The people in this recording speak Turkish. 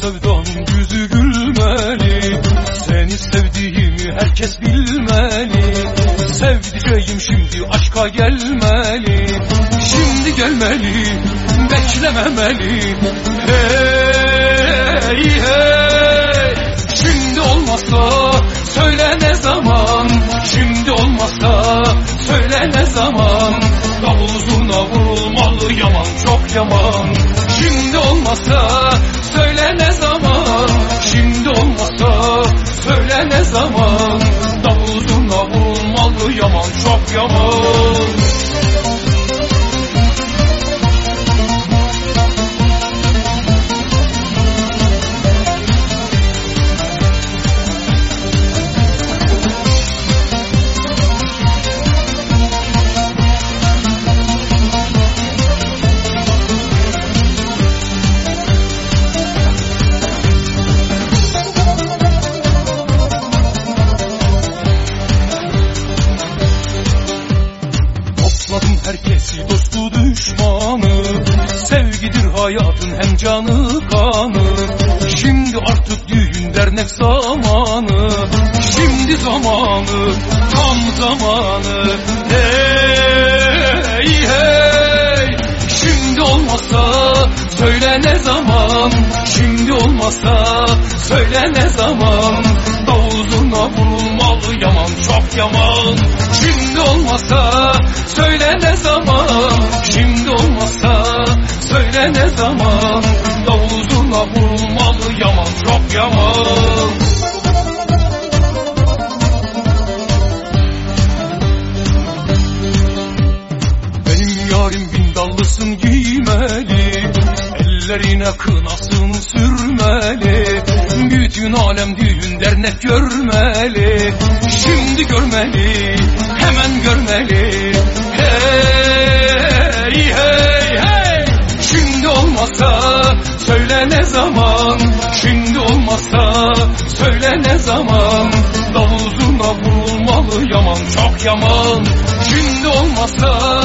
sevdam yüzü gülmeli. Seni sevdiğimi herkes bilmeli. Sevdiceğim şimdi aşka gelmeli. Şimdi gelmeli beklememeli. Hey hey. Şimdi olmazsa söyle ne zaman? Şimdi olmazsa söyle ne zaman? Davul zurna vurulmaz vurulmalı yaman çok yaman. Şimdi olmazsa söyle ne zaman? Şimdi olmazsa söyle ne zaman? Davul zurna vurulmalı yaman çok yaman düşmanı Sevgidir hayatın hem canı kanı. Şimdi artık düğün dernek zamanı Şimdi zamanı tam zamanı. Hey hey. Şimdi olmazsa söyle ne zaman? Şimdi olmazsa söyle ne zaman? Davul zurna vurulmalı yaman çok yaman. Şimdi olmazsa söyle ne zaman zaman Davul zurna vurulmalı yaman çok yaman. Benim yarim bin dallısın giymeli Ellerine kınasını sürmeli. Bütün alem düğün dernek görmeli Şimdi görmeli hemen görmeli söyle ne zaman? Şimdi olmazsa söyle ne zaman? Davul zurna vurulmalı yaman çok yaman. Şimdi olmazsa